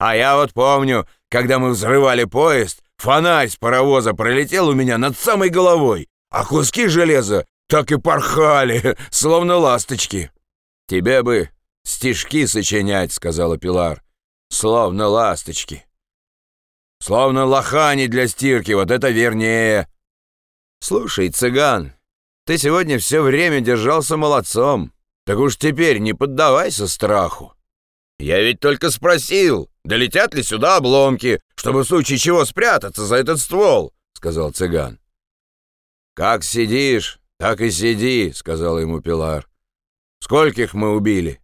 А я вот помню, когда мы взрывали поезд, фонарь с паровоза пролетел у меня над самой головой, а куски железа так и порхали, словно ласточки. Тебе бы стишки сочинять, сказала Пилар, словно ласточки. Словно лохани для стирки, вот это вернее. Слушай, цыган, ты сегодня все время держался молодцом. Так уж теперь не поддавайся страху. Я ведь только спросил, долетят ли сюда обломки, чтобы в случае чего спрятаться за этот ствол, сказал цыган. Как сидишь, так и сиди, сказал ему Пилар. Скольких мы убили?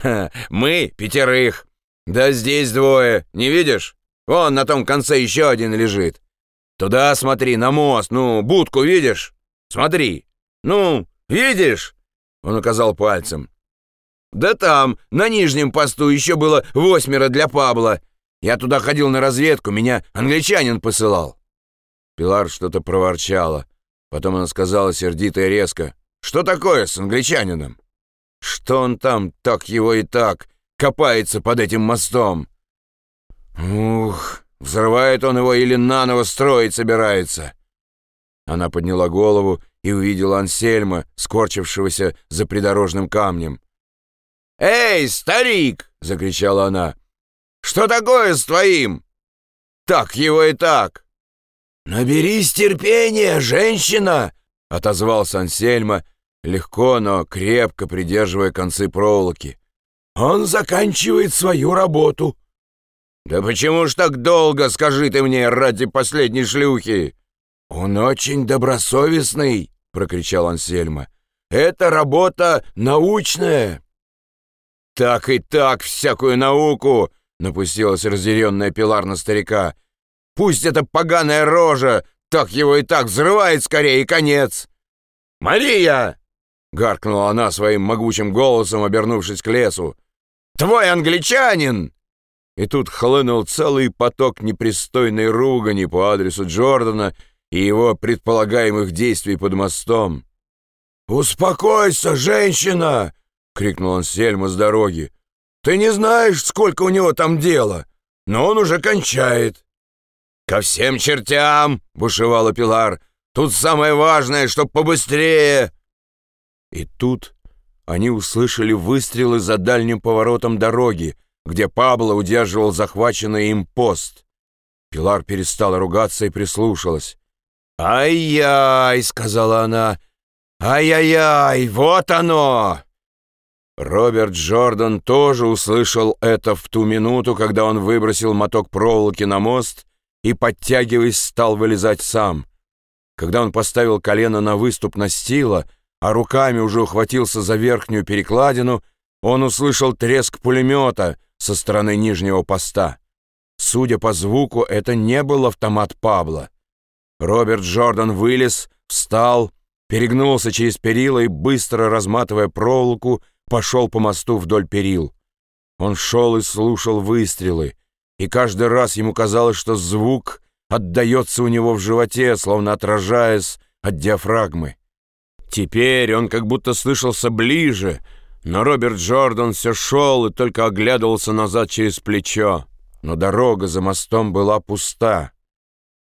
Ха, мы пятерых. Да здесь двое, не видишь? Вон на том конце еще один лежит. Туда смотри, на мост, ну, будку видишь? Смотри. Ну, видишь? Он указал пальцем. Да там, на нижнем посту еще было восьмеро для Пабла. Я туда ходил на разведку, меня англичанин посылал. Пилар что-то проворчала. Потом она сказала сердито и резко. «Что такое с англичанином? Что он там, так его и так, копается под этим мостом?» «Ух, взрывает он его или наново строить собирается?» Она подняла голову и увидела Ансельма, скорчившегося за придорожным камнем. «Эй, старик!» — закричала она. «Что такое с твоим? Так его и так!» «Наберись терпения, женщина!» — отозвался Ансельма, легко, но крепко придерживая концы проволоки. «Он заканчивает свою работу». «Да почему ж так долго, скажи ты мне, ради последней шлюхи?» «Он очень добросовестный», — прокричал Ансельма. «Это работа научная». «Так и так всякую науку!» — напустилась разъяренная Пилар на старика. «Пусть эта поганая рожа так его и так взрывает скорее, и конец!» «Мария!» — гаркнула она своим могучим голосом, обернувшись к лесу. «Твой англичанин!» И тут хлынул целый поток непристойной ругани по адресу Джордана и его предполагаемых действий под мостом. «Успокойся, женщина!» — крикнул он Сельму с дороги. «Ты не знаешь, сколько у него там дела, но он уже кончает». «Ко всем чертям!» — бушевала Пилар. «Тут самое важное, чтоб побыстрее!» И тут они услышали выстрелы за дальним поворотом дороги, где Пабло удерживал захваченный им пост. Пилар перестала ругаться и прислушалась. «Ай-яй!» — сказала она. «Ай-яй-яй! Вот оно!» Роберт Джордан тоже услышал это в ту минуту, когда он выбросил моток проволоки на мост и, подтягиваясь, стал вылезать сам. Когда он поставил колено на выступ настила, а руками уже ухватился за верхнюю перекладину, он услышал треск пулемета со стороны нижнего поста. Судя по звуку, это не был автомат Пабла. Роберт Джордан вылез, встал, перегнулся через перила и, быстро разматывая проволоку, пошел по мосту вдоль перил. Он шел и слушал выстрелы, и каждый раз ему казалось, что звук отдается у него в животе, словно отражаясь от диафрагмы. Теперь он как будто слышался ближе, но Роберт Джордан все шел и только оглядывался назад через плечо. Но дорога за мостом была пуста.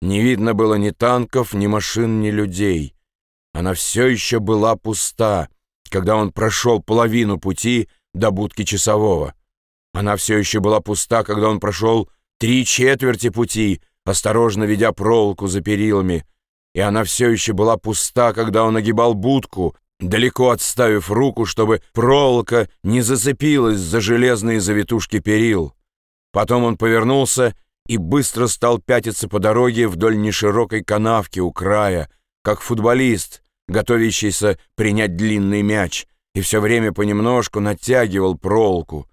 Не видно было ни танков, ни машин, ни людей. Она все еще была пуста, когда он прошел половину пути до будки часового. Она все еще была пуста, когда он прошел три четверти пути, осторожно ведя проволоку за перилами, и она все еще была пуста, когда он огибал будку, далеко отставив руку, чтобы проволока не зацепилась за железные завитушки перил. Потом он повернулся и быстро стал пятиться по дороге вдоль неширокой канавки у края, как футболист, готовящийся принять длинный мяч, и все время понемножку натягивал проволоку.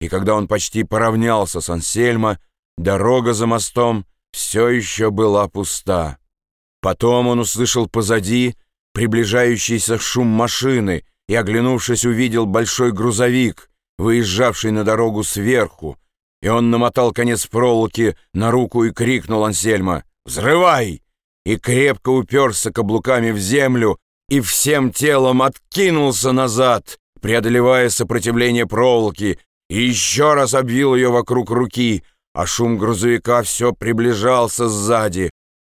И когда он почти поравнялся с Ансельмо, дорога за мостом все еще была пуста. Потом он услышал позади приближающийся шум машины и, оглянувшись, увидел большой грузовик, выезжавший на дорогу сверху, и он намотал конец проволоки на руку и крикнул Ансельма «Взрывай!» И крепко уперся каблуками в землю и всем телом откинулся назад, преодолевая сопротивление проволоки, и еще раз обвил ее вокруг руки, а шум грузовика все приближался сзади.